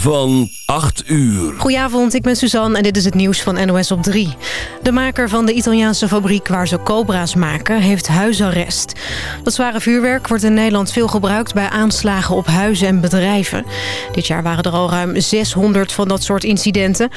van 8 uur. Goedenavond, ik ben Suzanne en dit is het nieuws van NOS op 3. De maker van de Italiaanse fabriek waar ze cobra's maken heeft huisarrest. Dat zware vuurwerk wordt in Nederland veel gebruikt bij aanslagen op huizen en bedrijven. Dit jaar waren er al ruim 600 van dat soort incidenten.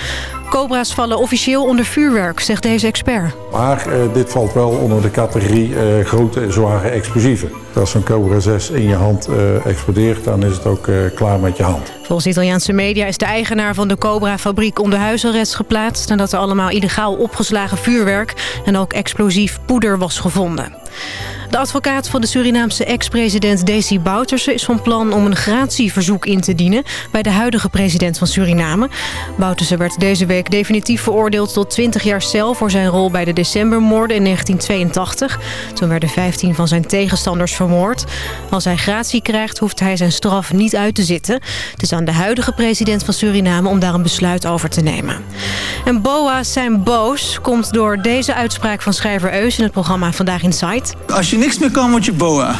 Cobra's vallen officieel onder vuurwerk, zegt deze expert. Maar uh, dit valt wel onder de categorie uh, grote zware explosieven. Als zo'n Cobra 6 in je hand uh, explodeert, dan is het ook klaar met je hand. Volgens Italiaanse media is de eigenaar van de Cobra-fabriek onder huisarrest geplaatst... nadat er allemaal illegaal opgeslagen vuurwerk en ook explosief poeder was gevonden. De advocaat van de Surinaamse ex-president Desi Bouterse is van plan om een gratieverzoek in te dienen bij de huidige president van Suriname. Bouterse werd deze week definitief veroordeeld tot 20 jaar cel voor zijn rol bij de decembermoorden in 1982. Toen werden 15 van zijn tegenstanders vermoord. Als hij gratie krijgt hoeft hij zijn straf niet uit te zitten. Het is aan de huidige president van Suriname om daar een besluit over te nemen. En BOA's zijn boos komt door deze uitspraak van schrijver Eus in het programma Vandaag in. Als je niks meer kan, word je boa.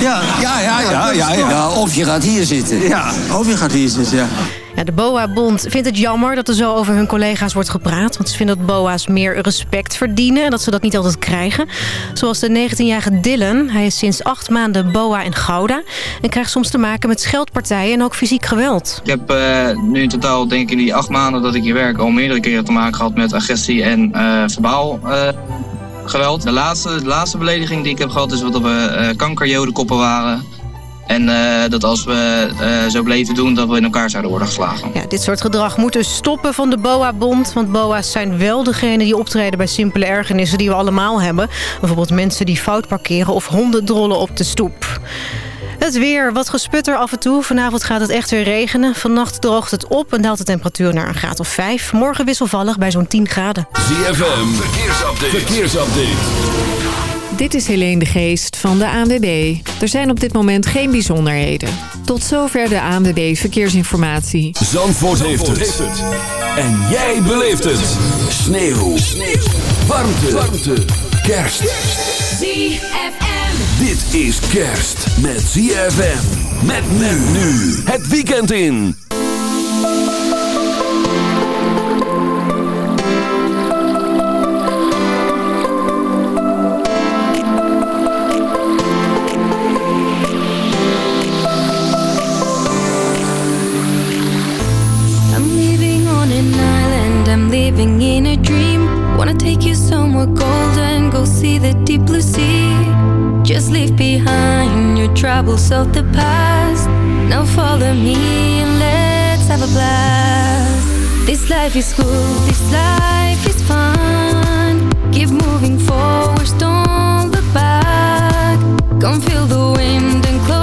Ja, ja, ja, ja, ja, ja. Of je gaat hier zitten. Ja, of je gaat hier zitten, ja. Ja, de BOA-bond vindt het jammer dat er zo over hun collega's wordt gepraat. Want ze vinden dat BOA's meer respect verdienen en dat ze dat niet altijd krijgen. Zoals de 19-jarige Dylan. Hij is sinds acht maanden BOA in Gouda. En krijgt soms te maken met scheldpartijen en ook fysiek geweld. Ik heb uh, nu in totaal, denk ik in die acht maanden dat ik hier werk... al meerdere keren te maken gehad met agressie en uh, verbaal uh, geweld. De laatste, de laatste belediging die ik heb gehad is dat we uh, kankerjodenkoppen waren. En uh, dat als we uh, zo bleven doen, dat we in elkaar zouden worden geslagen. Ja, dit soort gedrag moet dus stoppen van de BOA-bond. Want BOA's zijn wel degene die optreden bij simpele ergernissen die we allemaal hebben. Bijvoorbeeld mensen die fout parkeren of honden drollen op de stoep. Het weer, wat gesputter af en toe. Vanavond gaat het echt weer regenen. Vannacht droogt het op en daalt de temperatuur naar een graad of 5. Morgen wisselvallig bij zo'n 10 graden. ZFM, verkeersupdate. verkeersupdate. Dit is Helene de Geest van de ANWB. Er zijn op dit moment geen bijzonderheden. Tot zover de ANWB Verkeersinformatie. Zandvoort, Zandvoort heeft, het. En jij beleeft het. Sneeuw. Sneeuw. Warmte. Warmte. Kerst. ZFM. Dit is kerst met ZFM. Met men nu. Het weekend in. Troubles of the past. Now follow me and let's have a blast. This life is good, this life is fun. Keep moving forward, don't look back. Come feel the wind and close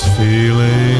this feeling.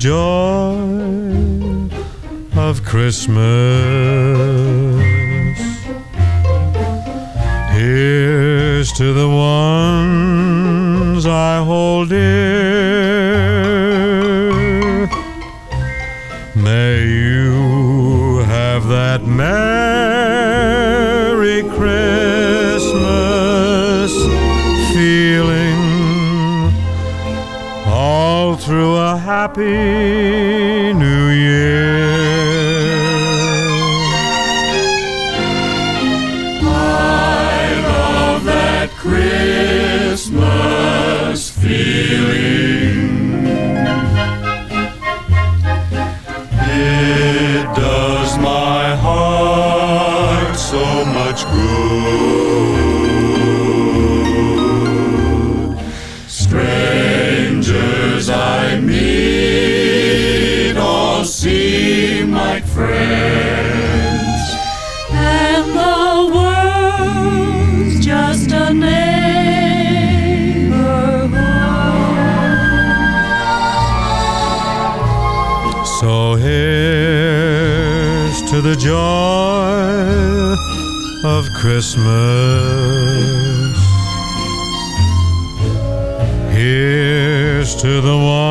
joy of Christmas. happy. Christmas. Here's to the one.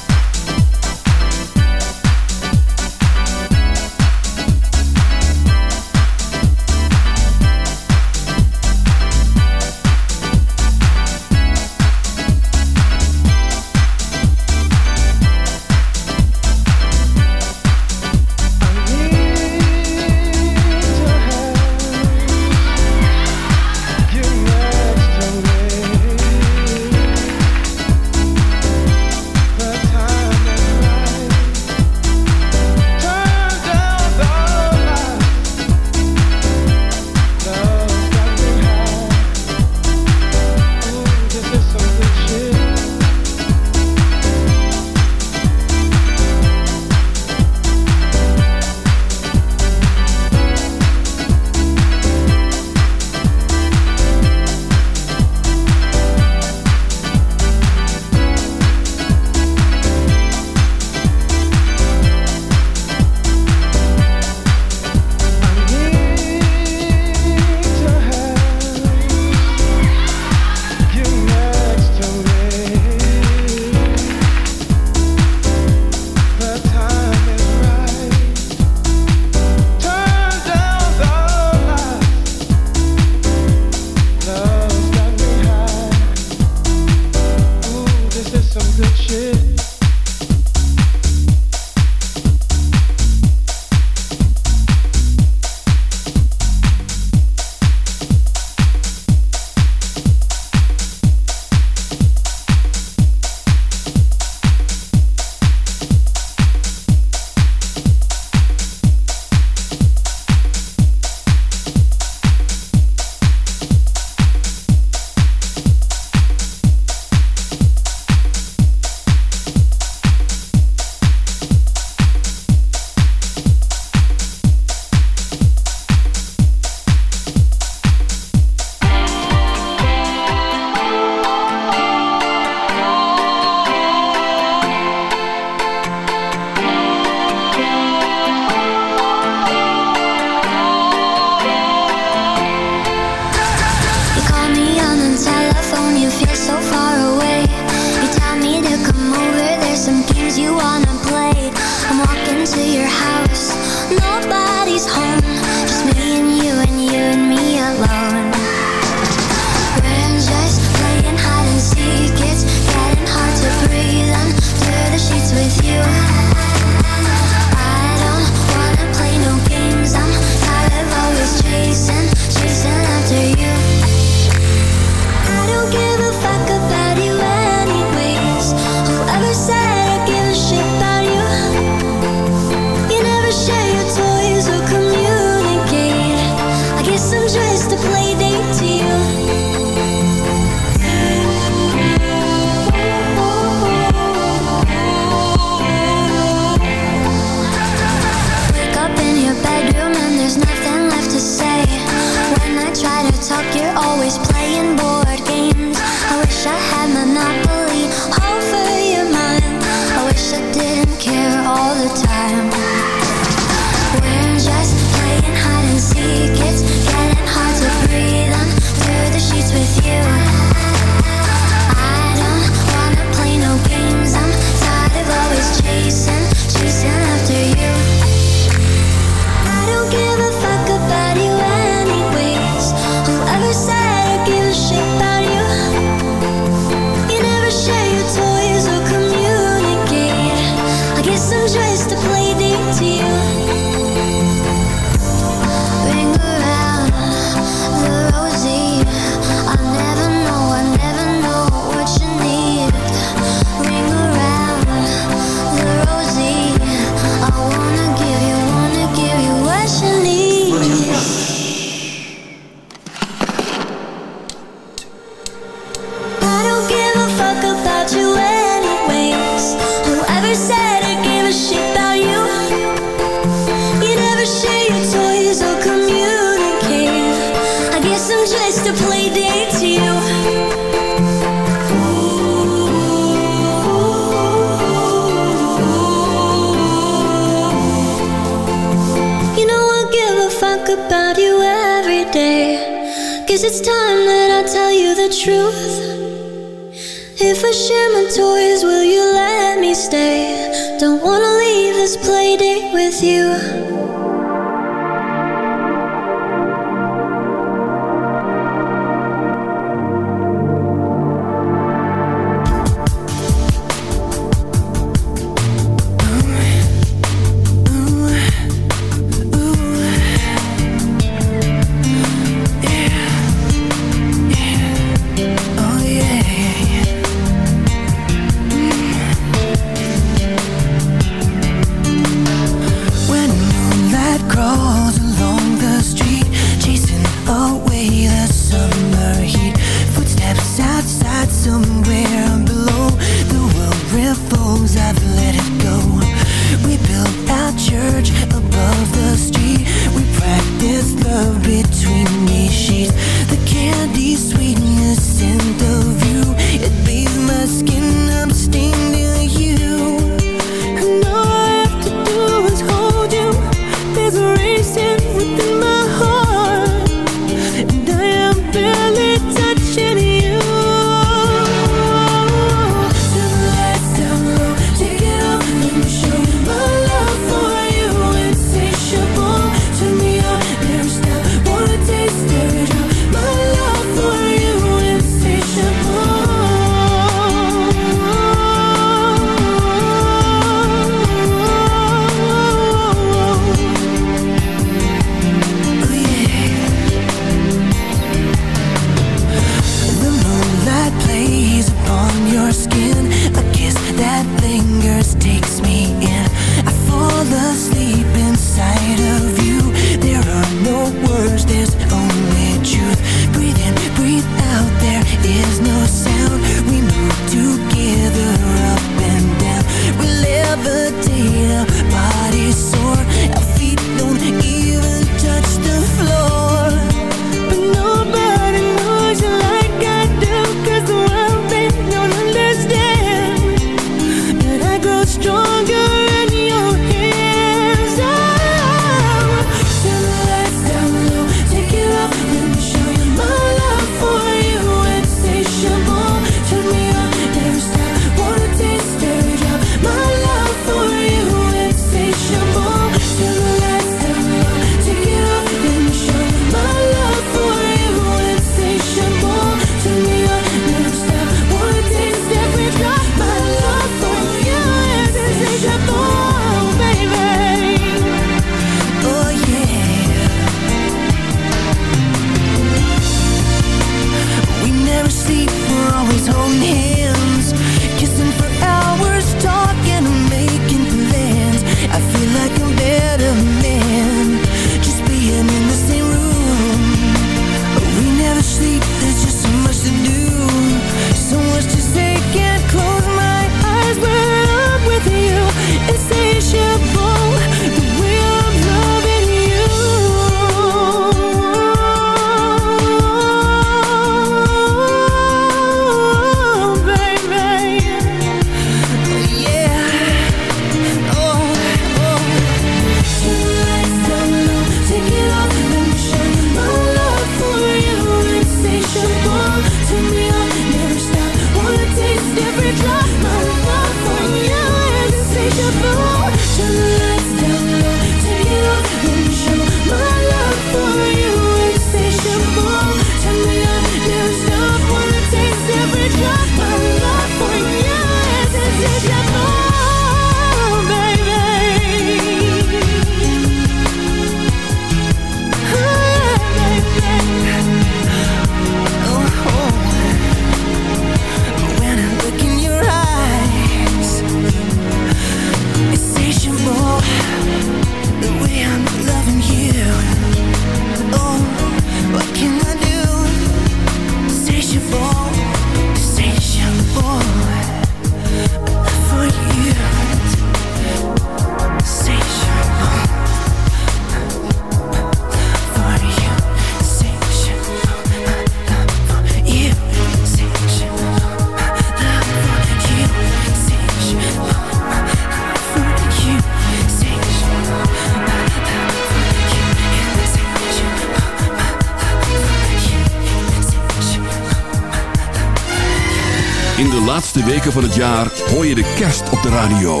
Weken van het jaar hoor je de kerst op de radio.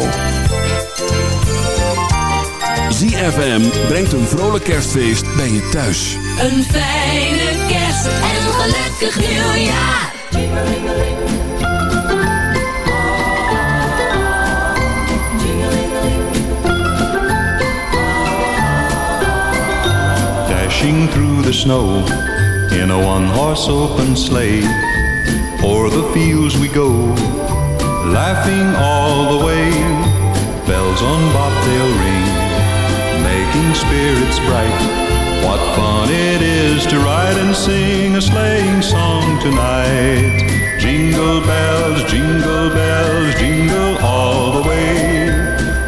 ZFM brengt een vrolijk kerstfeest bij je thuis. Een fijne kerst en een gelukkig nieuwjaar. Dashing through the snow in a one-horse open sleigh. O'er the fields we go, laughing all the way. Bells on bobtail ring, making spirits bright. What fun it is to ride and sing a sleighing song tonight. Jingle bells, jingle bells, jingle all the way.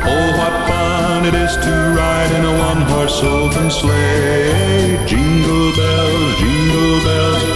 Oh, what fun it is to ride in a one-horse open sleigh. Jingle bells, jingle bells,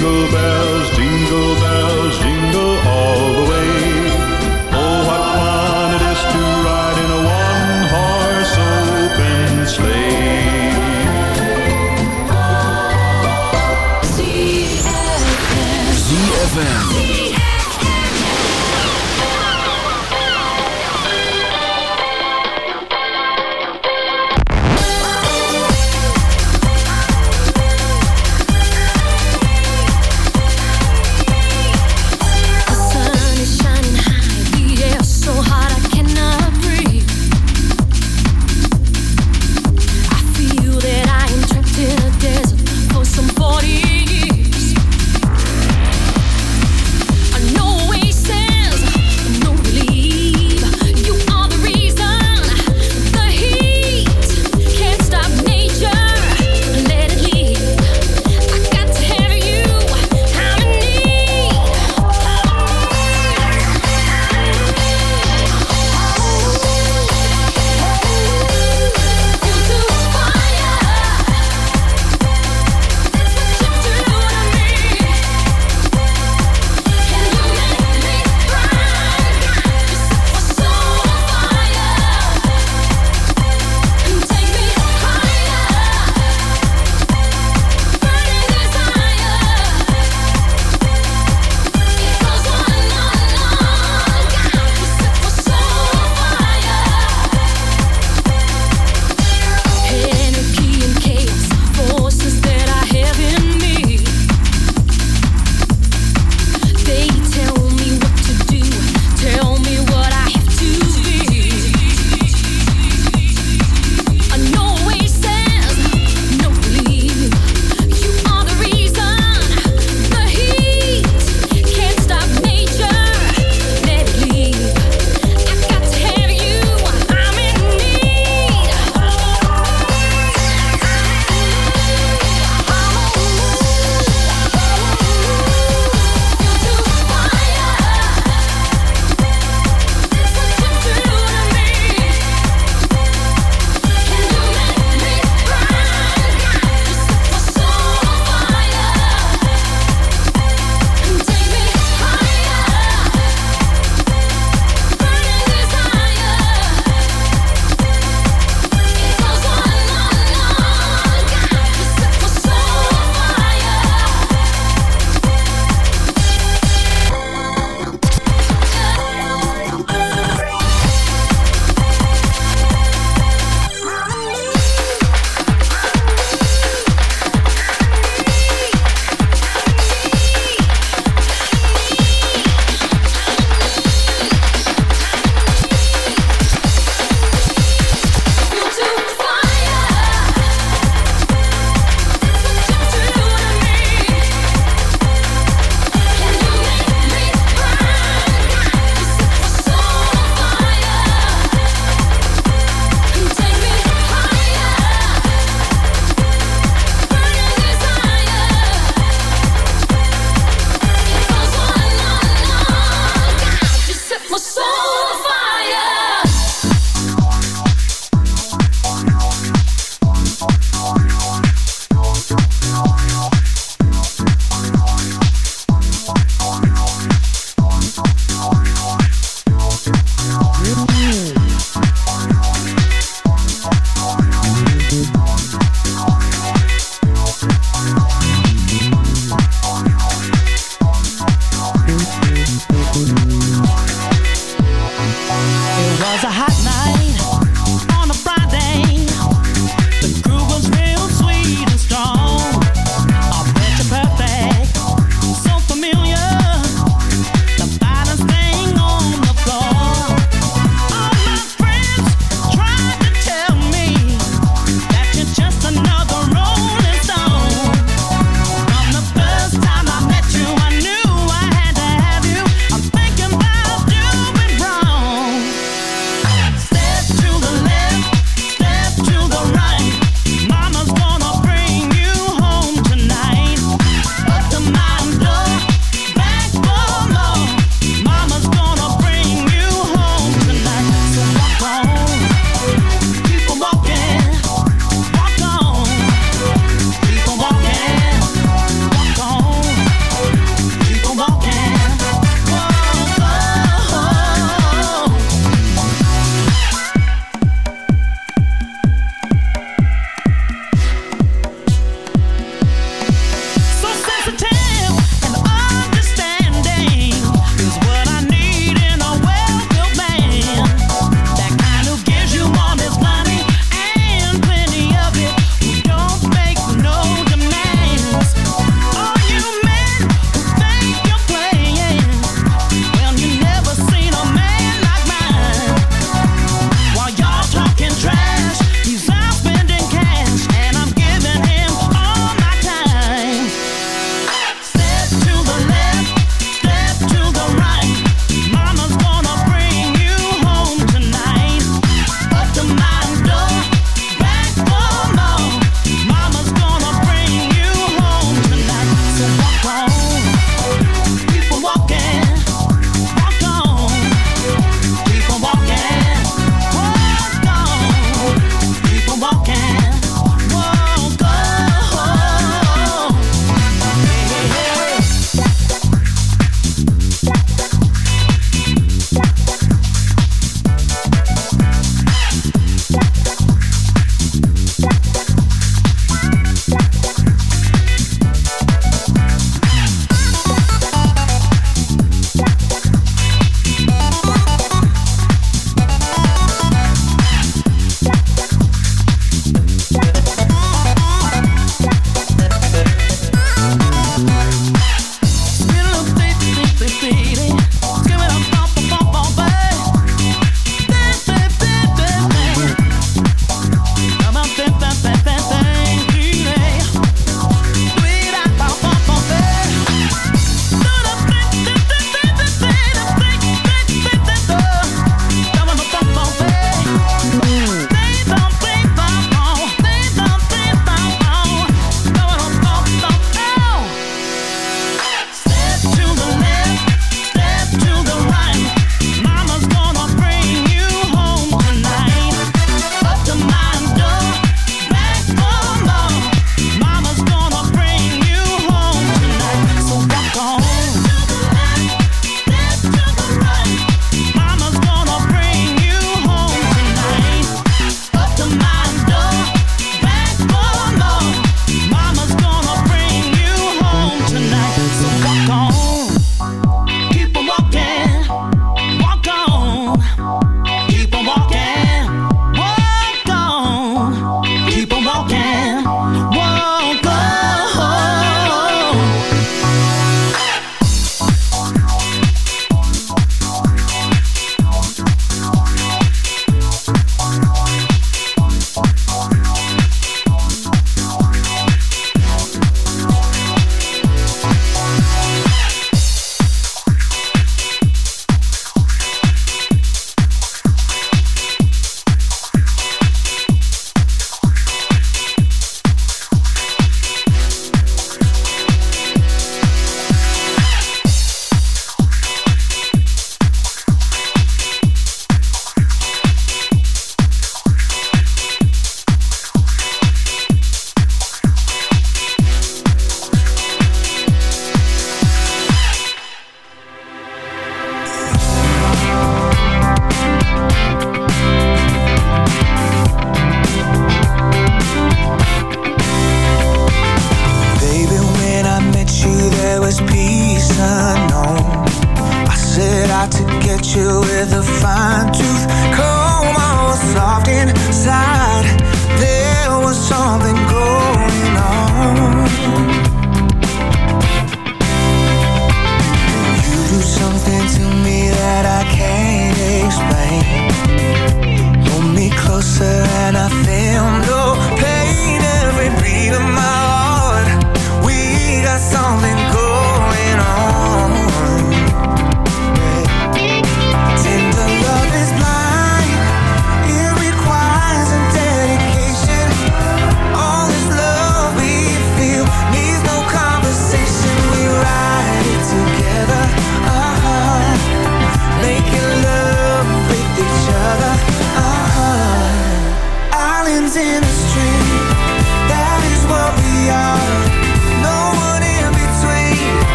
Jingle bells, jingle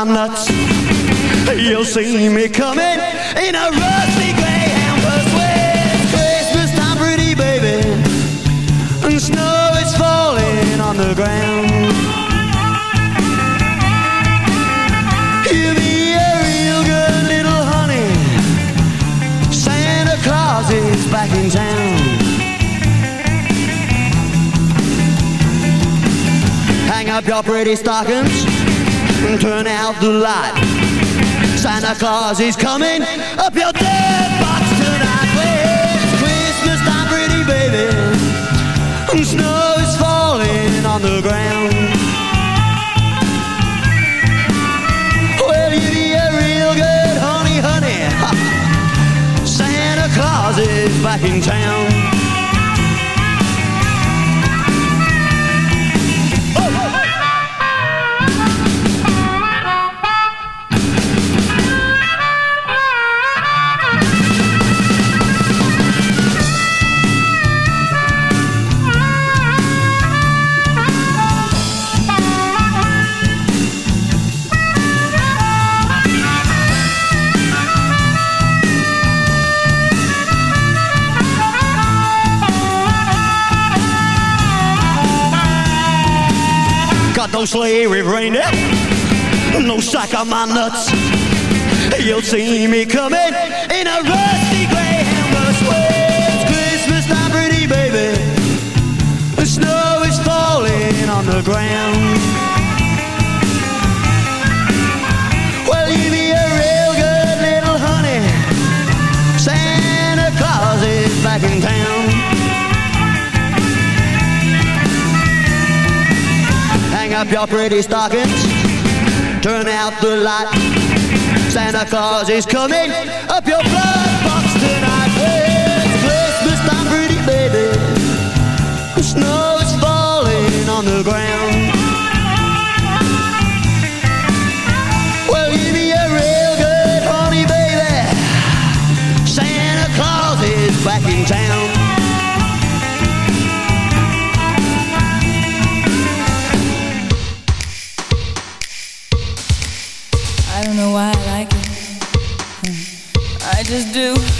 I'm nuts. You'll see me coming in a rusty grey Amber Swiss. Christmas time, pretty baby. And snow is falling on the ground. You'll be a real good little honey. Santa Claus is back in town. Hang up your pretty stockings the light Santa Claus is coming up your dead box tonight. It's Christmas time, pretty baby. And Snow is falling on the ground. Well, you be a real good honey, honey. Santa Claus is back in town. no slavery brain dead. No sack on my nuts. You'll see me coming in a rusty gray hammer's way. Christmas time, pretty baby. The snow is falling on the ground. keep your pretty stockings. Turn out the light. Santa Claus is coming up your blood box tonight. Hey, it's Christmas time, pretty baby. The snow is falling on the ground. do.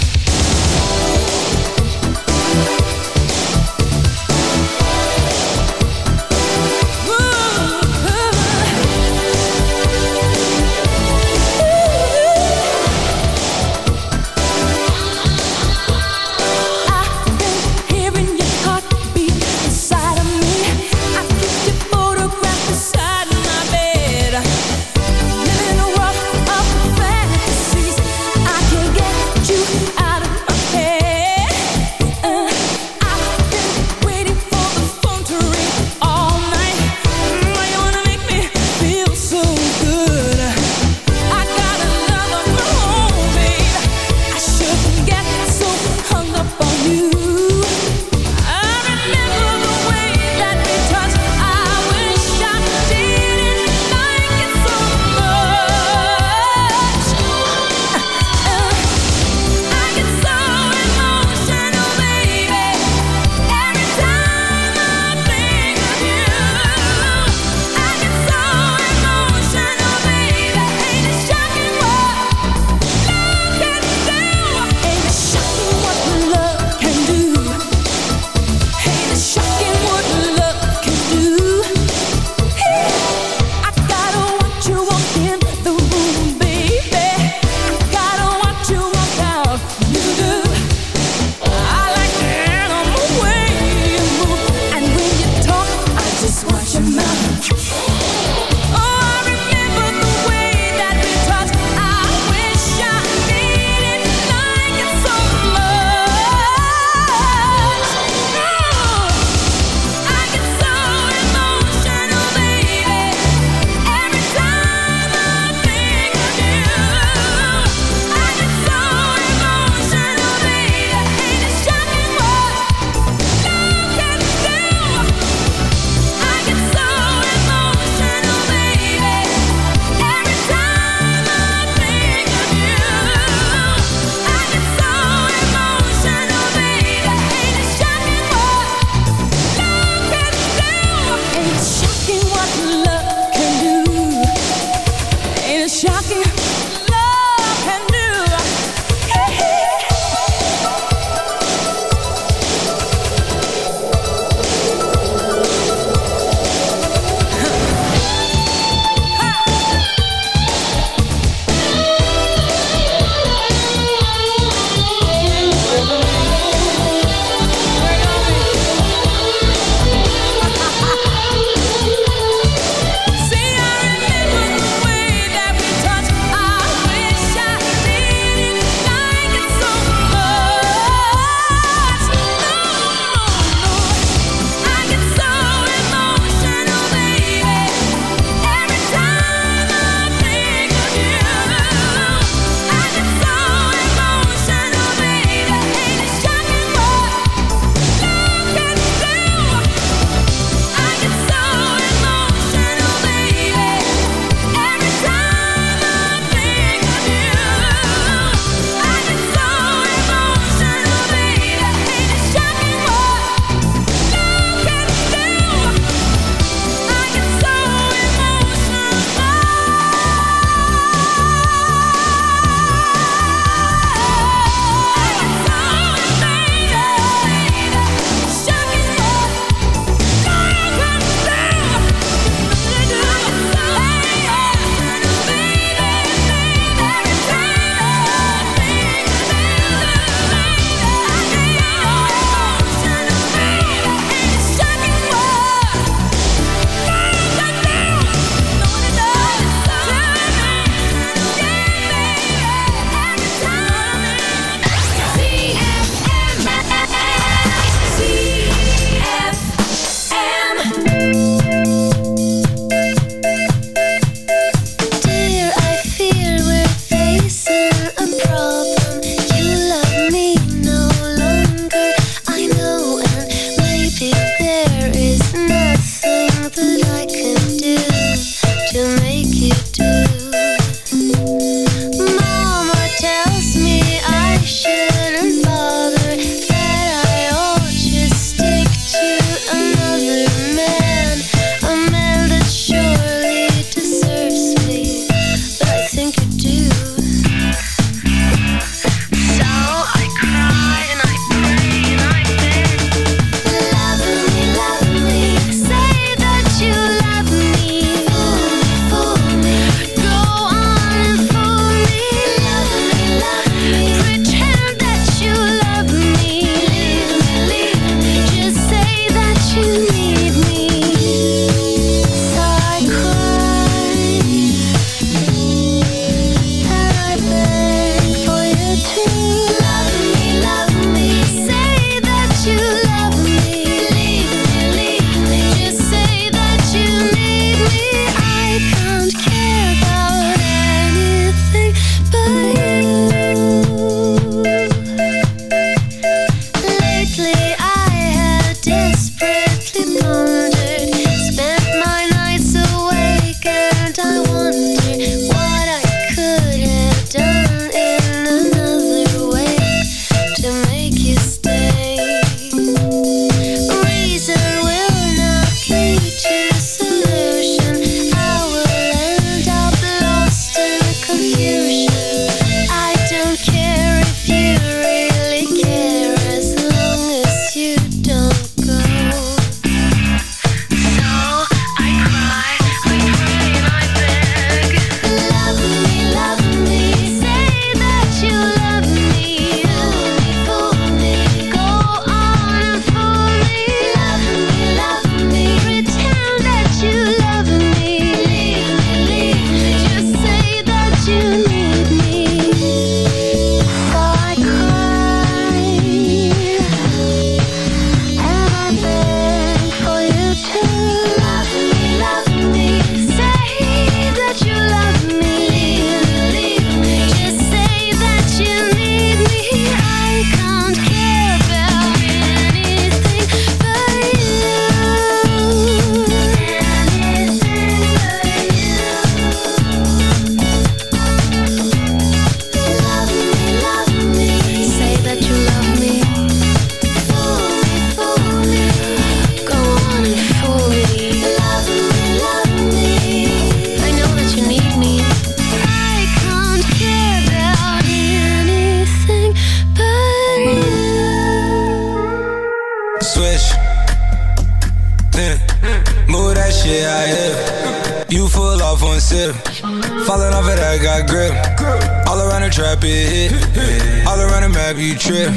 trap, it hit. All around the map, you trip.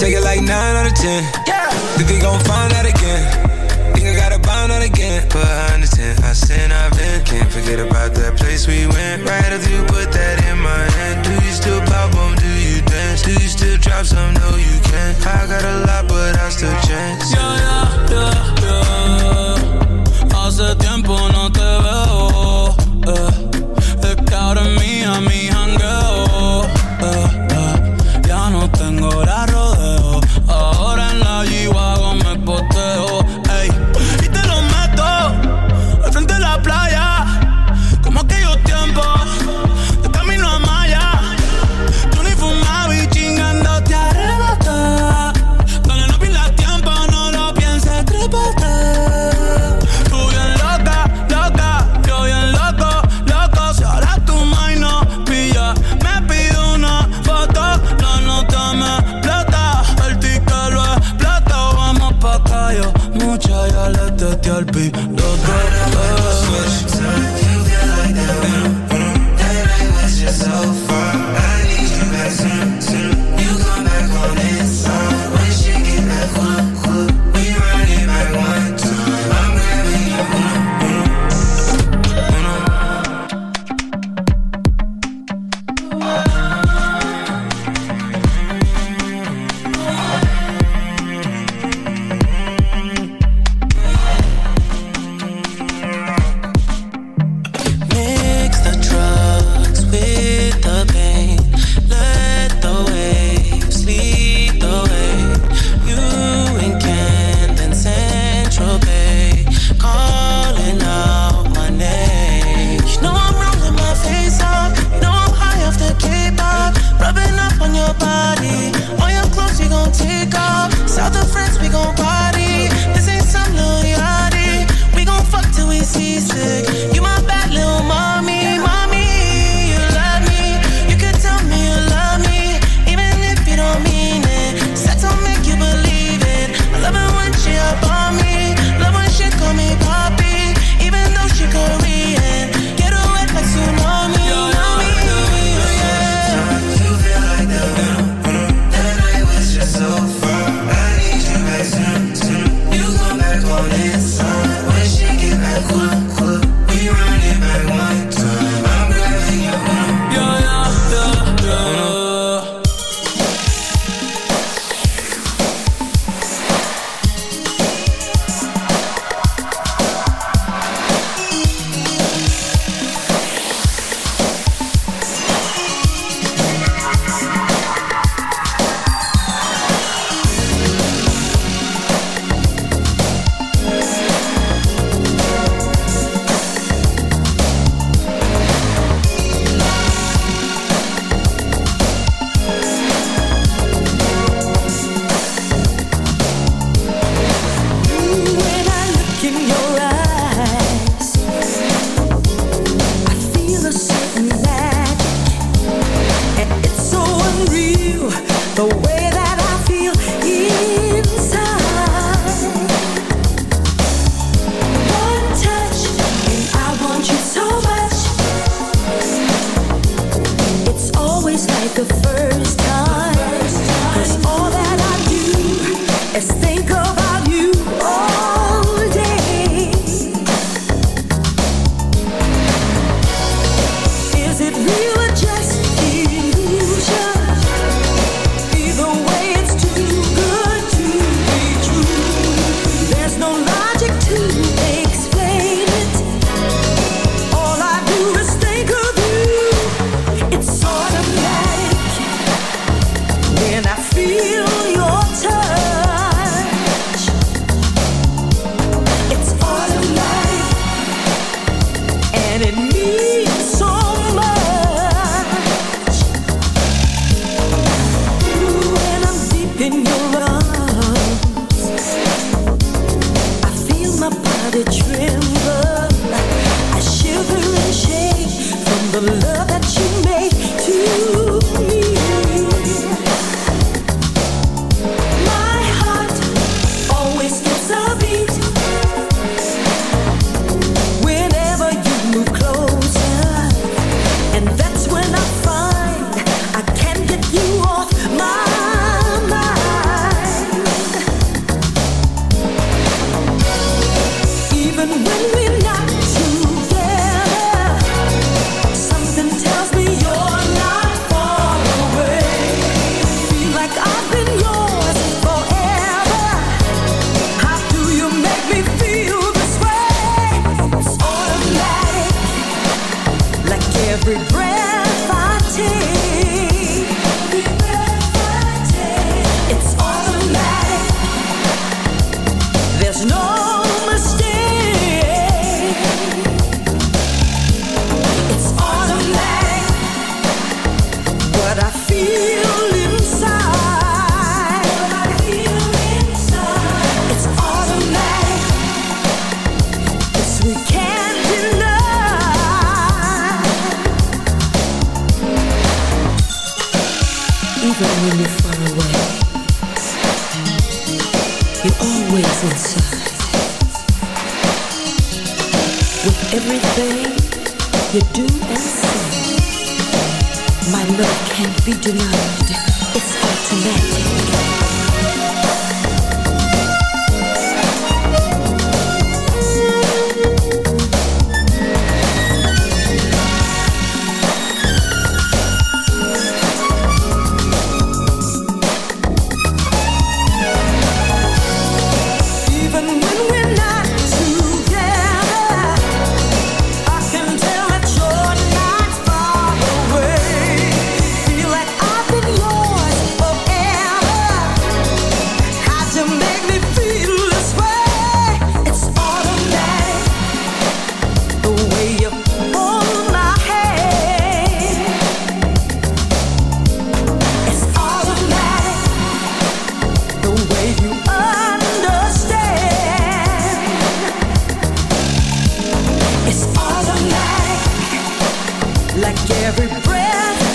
Take it like 9 out of 10. Think they gon' find that again. Think I gotta bond that again. But I understand, I sin, I've been. Can't forget about that place we went. Right after you put that in my hand. Do you still pop on? Do you dance? Do you still drop some? No, you can't. I got a lot, but I still chance. Yeah, yeah, yeah, yo. Hace tiempo no like every breath.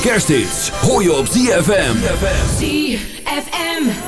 kersthits hoor je op ZFM. ZFM.